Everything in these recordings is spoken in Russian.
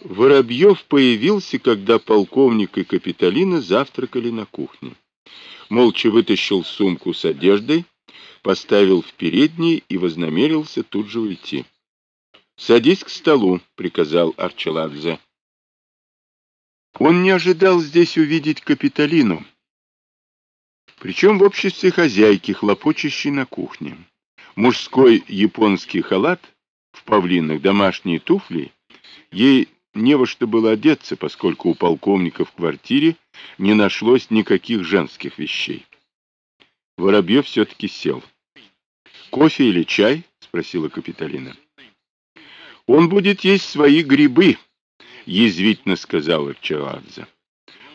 Воробьев появился, когда полковник и Капитолина завтракали на кухне. Молча вытащил сумку с одеждой, поставил в передней и вознамерился тут же уйти. — Садись к столу, — приказал Арчеладзе. Он не ожидал здесь увидеть Капитолину, причем в обществе хозяйки, хлопочущей на кухне. Мужской японский халат в павлинах, домашние туфли ей не во что было одеться, поскольку у полковника в квартире не нашлось никаких женских вещей. Воробьев все-таки сел. «Кофе или чай?» — спросила Капитолина. «Он будет есть свои грибы», — язвительно сказал Ирчеладзе.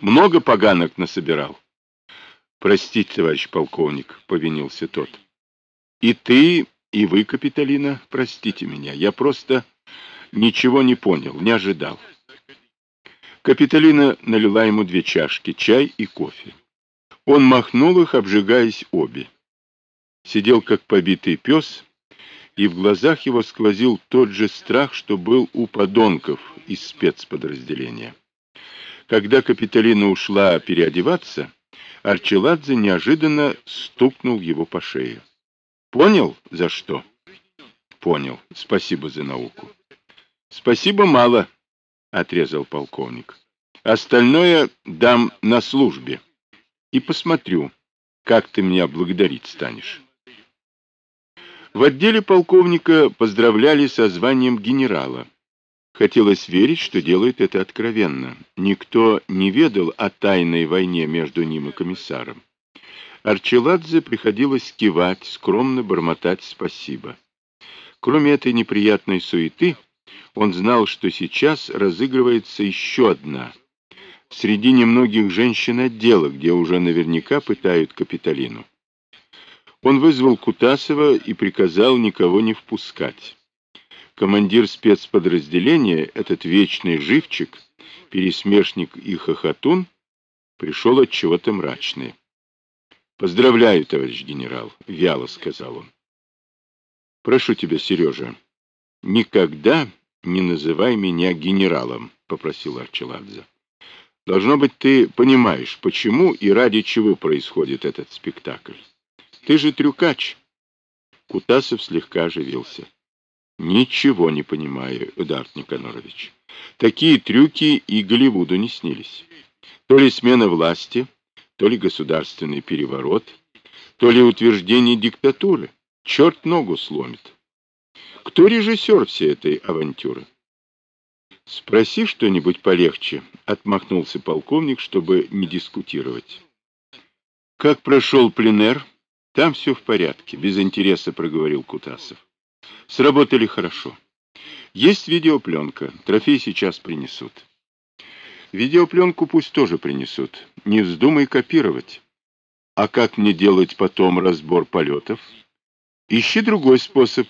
«Много поганок насобирал». «Простите, товарищ полковник», — повинился тот. «И ты, и вы, Капитолина, простите меня. Я просто Ничего не понял, не ожидал. Капитолина налила ему две чашки, чай и кофе. Он махнул их, обжигаясь обе. Сидел как побитый пес, и в глазах его сквозил тот же страх, что был у подонков из спецподразделения. Когда Капитолина ушла переодеваться, Арчеладзе неожиданно стукнул его по шее. «Понял, за что?» «Понял. Спасибо за науку». Спасибо мало, отрезал полковник. Остальное дам на службе. И посмотрю, как ты меня благодарить станешь. В отделе полковника поздравляли со званием генерала. Хотелось верить, что делает это откровенно. Никто не ведал о тайной войне между ним и комиссаром. Арчеладзе приходилось кивать, скромно бормотать спасибо. Кроме этой неприятной суеты, он знал, что сейчас разыгрывается еще одна. Среди немногих женщин отдела, где уже наверняка пытают Капитолину. Он вызвал Кутасова и приказал никого не впускать. Командир спецподразделения, этот вечный живчик, пересмешник и хохотун, пришел от чего-то мрачный. «Поздравляю, товарищ генерал», — вяло сказал он. «Прошу тебя, Сережа, никогда «Не называй меня генералом», — попросил Арчеладзе. «Должно быть, ты понимаешь, почему и ради чего происходит этот спектакль. Ты же трюкач». Кутасов слегка оживился. «Ничего не понимаю, Эдарт Никанорович. Такие трюки и Голливуду не снились. То ли смена власти, то ли государственный переворот, то ли утверждение диктатуры. Черт ногу сломит». Кто режиссер всей этой авантюры? Спроси что-нибудь полегче, отмахнулся полковник, чтобы не дискутировать. Как прошел пленэр? Там все в порядке, без интереса проговорил Кутасов. Сработали хорошо. Есть видеопленка, трофей сейчас принесут. Видеопленку пусть тоже принесут. Не вздумай копировать. А как мне делать потом разбор полетов? Ищи другой способ.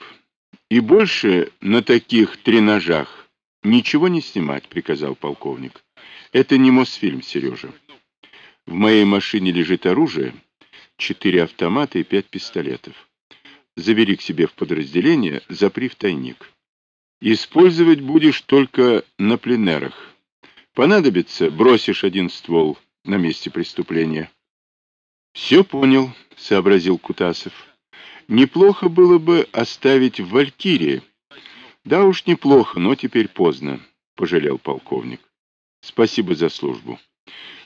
И больше на таких тренажах ничего не снимать, приказал полковник. Это не Мосфильм, Сережа. В моей машине лежит оружие, четыре автомата и пять пистолетов. Забери к себе в подразделение, запри в тайник. Использовать будешь только на пленерах. Понадобится, бросишь один ствол на месте преступления. Все понял, сообразил Кутасов. Неплохо было бы оставить в Валькирии. Да уж неплохо, но теперь поздно, пожалел полковник. Спасибо за службу.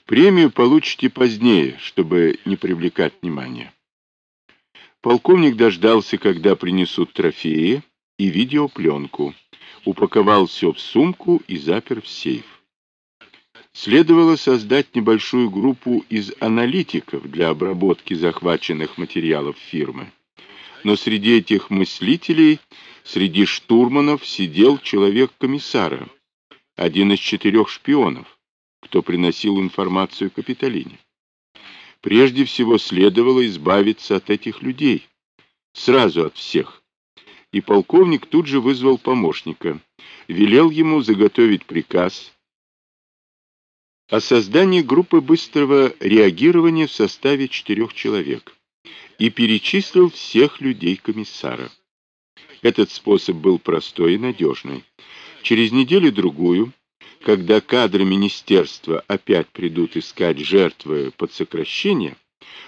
Премию получите позднее, чтобы не привлекать внимания. Полковник дождался, когда принесут трофеи и видеопленку, упаковал все в сумку и запер в сейф. Следовало создать небольшую группу из аналитиков для обработки захваченных материалов фирмы но среди этих мыслителей, среди штурманов, сидел человек комиссара, один из четырех шпионов, кто приносил информацию Капитолине. Прежде всего следовало избавиться от этих людей, сразу от всех. И полковник тут же вызвал помощника, велел ему заготовить приказ о создании группы быстрого реагирования в составе четырех человек и перечислил всех людей комиссара. Этот способ был простой и надежный. Через неделю-другую когда кадры министерства опять придут искать жертвы под сокращение,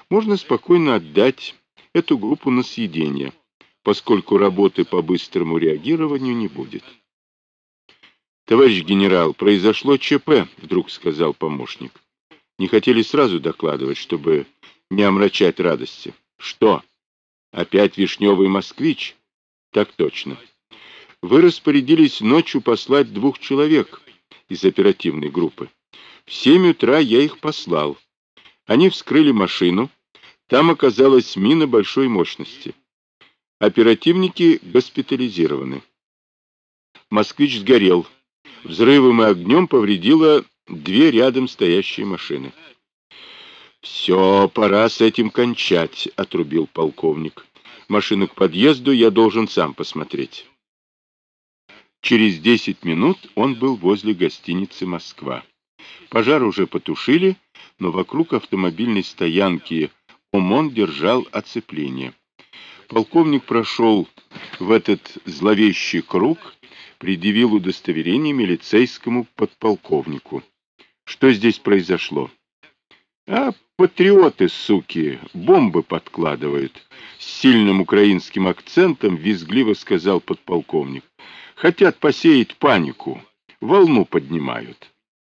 можно спокойно отдать эту группу на съедение, поскольку работы по быстрому реагированию не будет. «Товарищ генерал, произошло ЧП», — вдруг сказал помощник. «Не хотели сразу докладывать, чтобы не омрачать радости». «Что? Опять вишневый москвич?» «Так точно. Вы распорядились ночью послать двух человек из оперативной группы. В семь утра я их послал. Они вскрыли машину. Там оказалась мина большой мощности. Оперативники госпитализированы. Москвич сгорел. Взрывом и огнем повредило две рядом стоящие машины. «Все, пора с этим кончать», — отрубил полковник. «Машину к подъезду я должен сам посмотреть». Через десять минут он был возле гостиницы «Москва». Пожар уже потушили, но вокруг автомобильной стоянки ОМОН держал оцепление. Полковник прошел в этот зловещий круг, предъявил удостоверение милицейскому подполковнику. Что здесь произошло? А патриоты, суки, бомбы подкладывают. С сильным украинским акцентом визгливо сказал подполковник. Хотят посеять панику, волну поднимают.